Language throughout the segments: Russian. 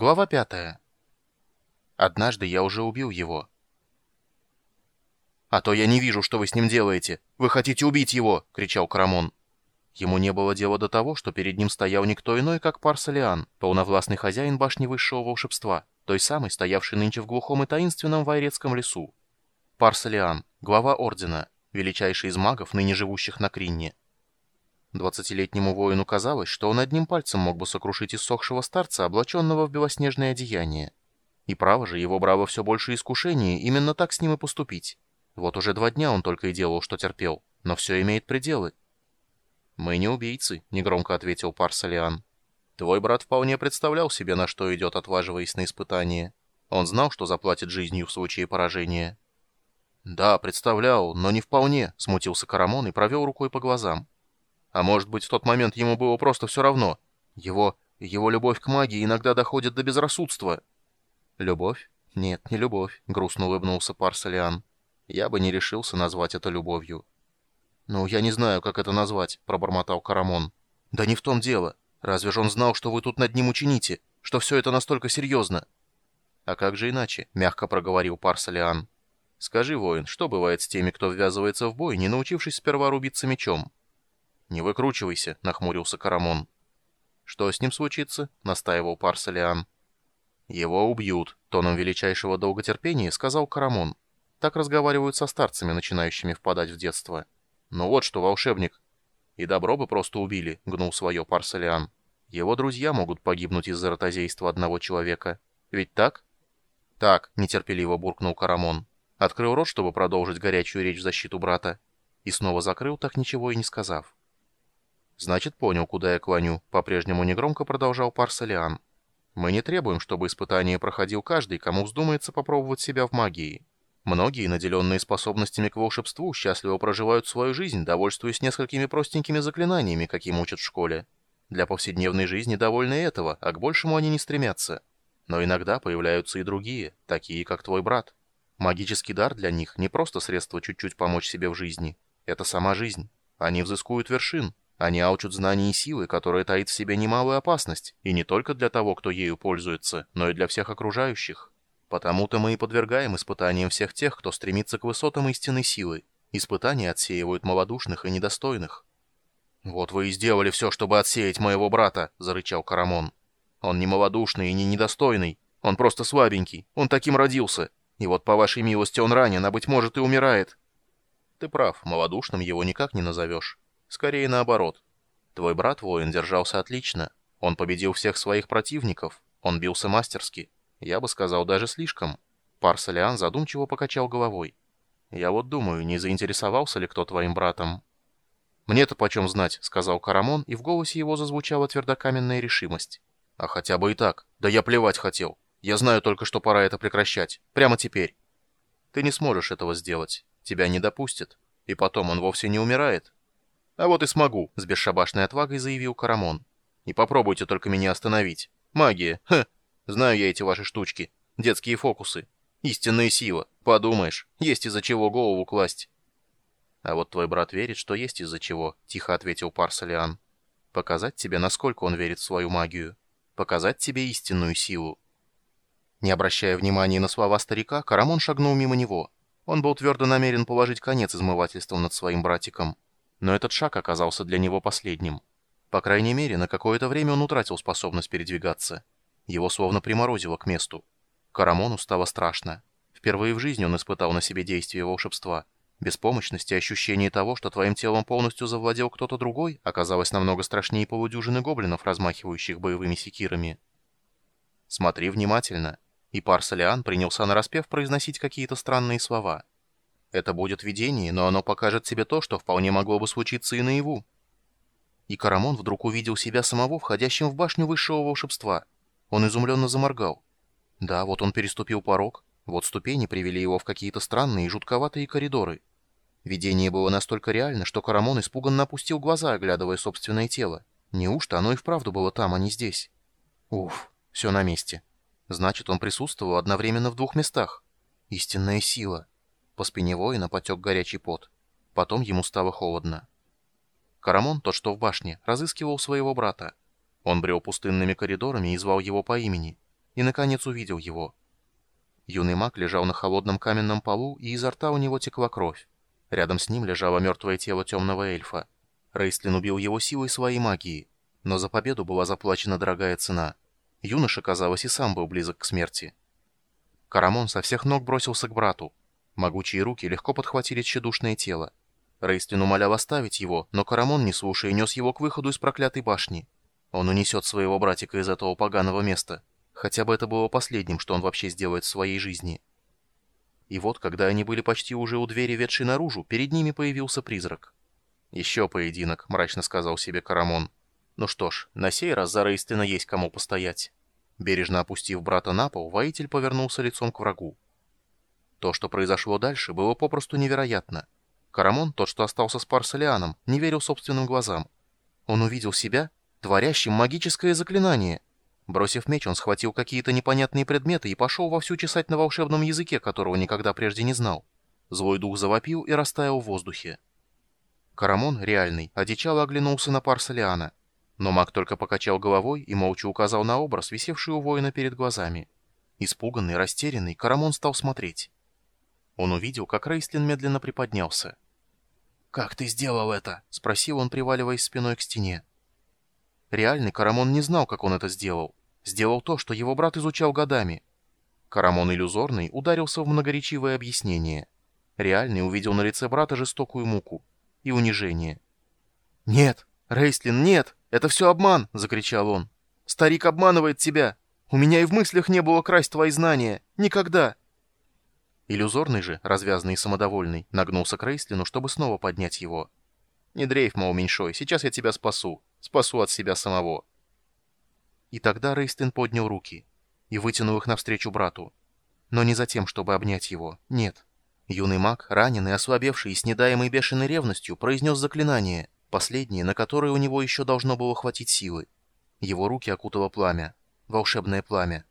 Глава пятая. Однажды я уже убил его. «А то я не вижу, что вы с ним делаете. Вы хотите убить его!» — кричал Карамон. Ему не было дела до того, что перед ним стоял никто иной, как Парсалиан, полновластный хозяин башни высшего волшебства, той самой, стоявшей нынче в глухом и таинственном Вайрецком лесу. Парсалиан, глава Ордена, величайший из магов, ныне живущих на Кринне. Двадцатилетнему воину казалось, что он одним пальцем мог бы сокрушить иссохшего старца, облаченного в белоснежное одеяние. И право же, его брало все больше искушений именно так с ним и поступить. Вот уже два дня он только и делал, что терпел, но все имеет пределы. «Мы не убийцы», — негромко ответил Парсалиан. «Твой брат вполне представлял себе, на что идет, отваживаясь на испытание. Он знал, что заплатит жизнью в случае поражения». «Да, представлял, но не вполне», — смутился Карамон и провел рукой по глазам. А может быть, в тот момент ему было просто все равно. Его... его любовь к магии иногда доходит до безрассудства. Любовь? Нет, не любовь, грустно улыбнулся Парсалиан. Я бы не решился назвать это любовью. «Ну, я не знаю, как это назвать», — пробормотал Карамон. «Да не в том дело. Разве же он знал, что вы тут над ним учините? Что все это настолько серьезно?» «А как же иначе?» — мягко проговорил Парсалиан. «Скажи, воин, что бывает с теми, кто ввязывается в бой, не научившись сперва рубиться мечом?» «Не выкручивайся», — нахмурился Карамон. «Что с ним случится?» — настаивал Парсалиан. «Его убьют», — тоном величайшего долготерпения сказал Карамон. Так разговаривают со старцами, начинающими впадать в детство. «Ну вот что, волшебник». «И добро бы просто убили», — гнул свое Парсалиан. «Его друзья могут погибнуть из-за ротозейства одного человека. Ведь так?» «Так», — нетерпеливо буркнул Карамон. Открыл рот, чтобы продолжить горячую речь в защиту брата. И снова закрыл, так ничего и не сказав. «Значит, понял, куда я клоню», — по-прежнему негромко продолжал Парсалиан. «Мы не требуем, чтобы испытание проходил каждый, кому вздумается попробовать себя в магии. Многие, наделенные способностями к волшебству, счастливо проживают свою жизнь, довольствуясь несколькими простенькими заклинаниями, каким учат в школе. Для повседневной жизни довольны этого, а к большему они не стремятся. Но иногда появляются и другие, такие, как твой брат. Магический дар для них не просто средство чуть-чуть помочь себе в жизни. Это сама жизнь. Они взыскуют вершин, они алчут знаний и силы, которые таит в себе немалую опасность, и не только для того, кто ею пользуется, но и для всех окружающих. Потому-то мы и подвергаем испытаниям всех тех, кто стремится к высотам истинной силы. Испытания отсеивают малодушных и недостойных. «Вот вы и сделали все, чтобы отсеять моего брата», — зарычал Карамон. «Он не малодушный и не недостойный. Он просто слабенький. Он таким родился. И вот по вашей милости он ранен, а, быть может, и умирает». «Ты прав, малодушным его никак не назовешь». Скорее наоборот. Твой брат-воин держался отлично. Он победил всех своих противников. Он бился мастерски. Я бы сказал, даже слишком. Парсалиан задумчиво покачал головой. «Я вот думаю, не заинтересовался ли кто твоим братом?» «Мне-то почем знать», — сказал Карамон, и в голосе его зазвучала твердокаменная решимость. «А хотя бы и так. Да я плевать хотел. Я знаю только, что пора это прекращать. Прямо теперь». «Ты не сможешь этого сделать. Тебя не допустят. И потом он вовсе не умирает. «А вот и смогу», — с бесшабашной отвагой заявил Карамон. «И попробуйте только меня остановить. Магия, ха! Знаю я эти ваши штучки. Детские фокусы. Истинная сила. Подумаешь, есть из-за чего голову класть». «А вот твой брат верит, что есть из-за чего», — тихо ответил Парсалиан. «Показать тебе, насколько он верит в свою магию. Показать тебе истинную силу». Не обращая внимания на слова старика, Карамон шагнул мимо него. Он был твердо намерен положить конец измывательствам над своим братиком. Но этот шаг оказался для него последним. По крайней мере, на какое-то время он утратил способность передвигаться. Его словно приморозило к месту. Карамону стало страшно. Впервые в жизни он испытал на себе действие волшебства. Беспомощность и ощущение того, что твоим телом полностью завладел кто-то другой, оказалось намного страшнее полудюжины гоблинов, размахивающих боевыми секирами. «Смотри внимательно». И Парсалиан принялся нараспев произносить какие-то странные слова – это будет видение, но оно покажет тебе то, что вполне могло бы случиться и наяву. И Карамон вдруг увидел себя самого, входящим в башню высшего волшебства. Он изумленно заморгал. Да, вот он переступил порог, вот ступени привели его в какие-то странные и жутковатые коридоры. Видение было настолько реально, что Карамон испуганно опустил глаза, оглядывая собственное тело. Неужто оно и вправду было там, а не здесь? Уф, все на месте. Значит, он присутствовал одновременно в двух местах. Истинная сила. По спине воина потек горячий пот. Потом ему стало холодно. Карамон, тот что в башне, разыскивал своего брата. Он брел пустынными коридорами и звал его по имени. и, наконец, увидел его. Юный маг лежал на холодном каменном полу, и изо рта у него текла кровь. Рядом с ним лежало мертвое тело темного эльфа. Рейстлин убил его силой своей магии, но за победу была заплачена дорогая цена. Юноша, казалось, и сам был близок к смерти. Карамон со всех ног бросился к брату. Могучие руки легко подхватили тщедушное тело. Рейстлин умолял оставить его, но Карамон, не слушая, нес его к выходу из проклятой башни. Он унесет своего братика из этого поганого места. Хотя бы это было последним, что он вообще сделает в своей жизни. И вот, когда они были почти уже у двери, ведшей наружу, перед ними появился призрак. «Еще поединок», — мрачно сказал себе Карамон. «Ну что ж, на сей раз за Рейстлина есть кому постоять». Бережно опустив брата на пол, воитель повернулся лицом к врагу. То, что произошло дальше, было попросту невероятно. Карамон, тот, что остался с Парсалианом, не верил собственным глазам. Он увидел себя, творящим магическое заклинание. Бросив меч, он схватил какие-то непонятные предметы и пошел вовсю чесать на волшебном языке, которого никогда прежде не знал. Злой дух завопил и растаял в воздухе. Карамон, реальный, одичало оглянулся на Парсалиана. Но маг только покачал головой и молча указал на образ, висевший у воина перед глазами. Испуганный, растерянный, Карамон стал смотреть. Он увидел, как Рейстлин медленно приподнялся. «Как ты сделал это?» — спросил он, приваливаясь спиной к стене. Реальный Карамон не знал, как он это сделал. Сделал то, что его брат изучал годами. Карамон иллюзорный ударился в многоречивое объяснение. Реальный увидел на лице брата жестокую муку и унижение. «Нет, Рейстлин, нет! Это все обман!» — закричал он. «Старик обманывает тебя! У меня и в мыслях не было красть твои знания! Никогда!» Иллюзорный же, развязанный и самодовольный, нагнулся к Рейслину, чтобы снова поднять его. «Не дрейф, мол, меньшой, сейчас я тебя спасу. Спасу от себя самого». И тогда Рейстлин поднял руки и вытянул их навстречу брату. Но не за тем, чтобы обнять его, нет. Юный маг, раненый, ослабевший и с недаемой бешеной ревностью, произнес заклинание, последнее, на которое у него еще должно было хватить силы. Его руки окутало пламя, волшебное пламя.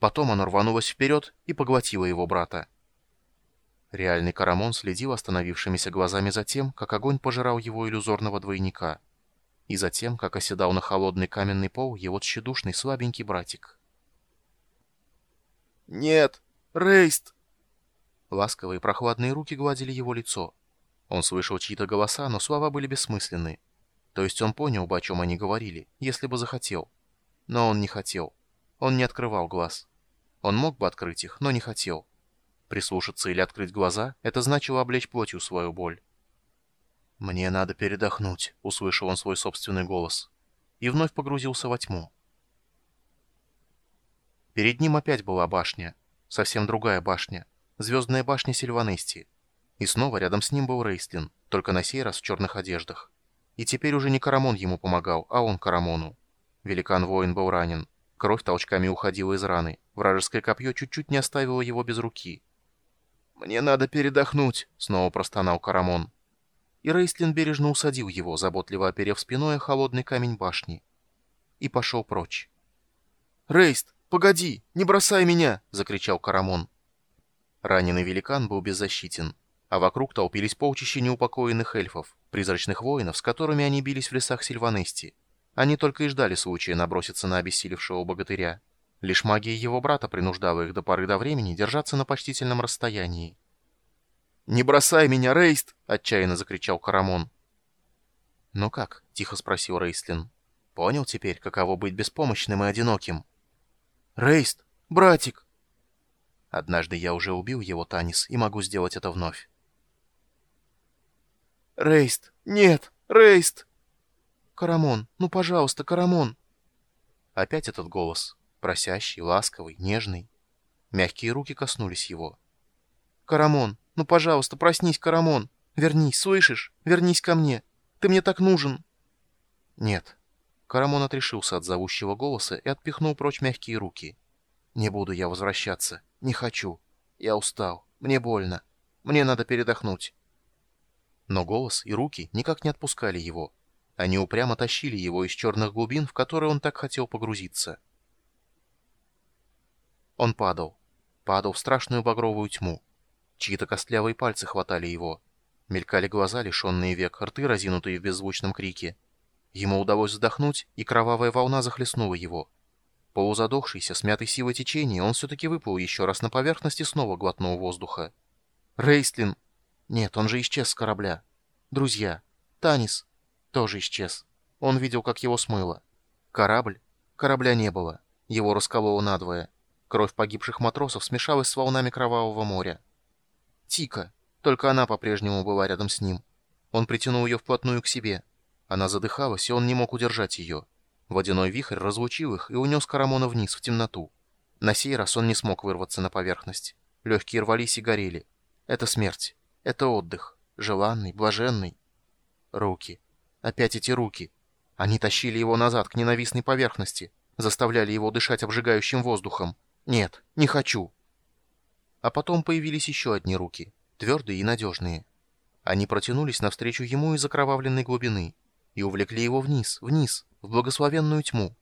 Потом оно рванулось вперед и поглотило его брата. Реальный Карамон следил остановившимися глазами за тем, как огонь пожирал его иллюзорного двойника, и за тем, как оседал на холодный каменный пол его тщедушный слабенький братик. «Нет! Рейст!» Ласковые прохладные руки гладили его лицо. Он слышал чьи-то голоса, но слова были бессмысленны. То есть он понял бы, о чем они говорили, если бы захотел. Но он не хотел. Он не открывал глаз. Он мог бы открыть их, но не хотел. Прислушаться или открыть глаза — это значило облечь плотью свою боль. «Мне надо передохнуть», — услышал он свой собственный голос. И вновь погрузился во тьму. Перед ним опять была башня. Совсем другая башня. Звездная башня Сильванести. И снова рядом с ним был Рейстлин, только на сей раз в черных одеждах. И теперь уже не Карамон ему помогал, а он Карамону. Великан-воин был ранен. Кровь толчками уходила из раны. Вражеское копье чуть-чуть не оставило его без руки. «Мне надо передохнуть», — снова простонал Карамон. И Рейстлин бережно усадил его, заботливо оперев спиной о холодный камень башни. И пошел прочь. «Рейст, погоди, не бросай меня!» — закричал Карамон. Раненый великан был беззащитен, а вокруг толпились полчища неупокоенных эльфов, призрачных воинов, с которыми они бились в лесах Сильванести. Они только и ждали случая наброситься на обессилевшего богатыря. Лишь магия его брата принуждала их до поры до времени держаться на почтительном расстоянии. «Не бросай меня, Рейст!» — отчаянно закричал Карамон. «Ну как?» — тихо спросил Рейстлин. «Понял теперь, каково быть беспомощным и одиноким?» «Рейст! Братик!» «Однажды я уже убил его, Танис, и могу сделать это вновь». «Рейст! Нет! Рейст!» «Карамон! Ну, пожалуйста, Карамон!» Опять этот голос просящий, ласковый, нежный. Мягкие руки коснулись его. «Карамон, ну, пожалуйста, проснись, Карамон! Вернись, слышишь? Вернись ко мне! Ты мне так нужен!» «Нет». Карамон отрешился от зовущего голоса и отпихнул прочь мягкие руки. «Не буду я возвращаться. Не хочу. Я устал. Мне больно. Мне надо передохнуть». Но голос и руки никак не отпускали его. Они упрямо тащили его из черных глубин, в которые он так хотел погрузиться. Он падал. Падал в страшную багровую тьму. Чьи-то костлявые пальцы хватали его. Мелькали глаза, лишенные век, рты, разинутые в беззвучном крике. Ему удалось вздохнуть, и кровавая волна захлестнула его. Полузадохшийся, смятый силой течения, он все-таки выплыл еще раз на поверхность и снова глотнул воздуха. Рейстлин... Нет, он же исчез с корабля. Друзья. Танис. Тоже исчез. Он видел, как его смыло. Корабль? Корабля не было. Его раскололо надвое. Кровь погибших матросов смешалась с волнами Кровавого моря. Тика. Только она по-прежнему была рядом с ним. Он притянул ее вплотную к себе. Она задыхалась, и он не мог удержать ее. Водяной вихрь разлучил их и унес Карамона вниз, в темноту. На сей раз он не смог вырваться на поверхность. Легкие рвались и горели. Это смерть. Это отдых. Желанный, блаженный. Руки. Опять эти руки. Они тащили его назад к ненавистной поверхности, заставляли его дышать обжигающим воздухом. Нет, не хочу. А потом появились еще одни руки, твердые и надежные. Они протянулись навстречу ему из окровавленной глубины и увлекли его вниз, вниз, в благословенную тьму.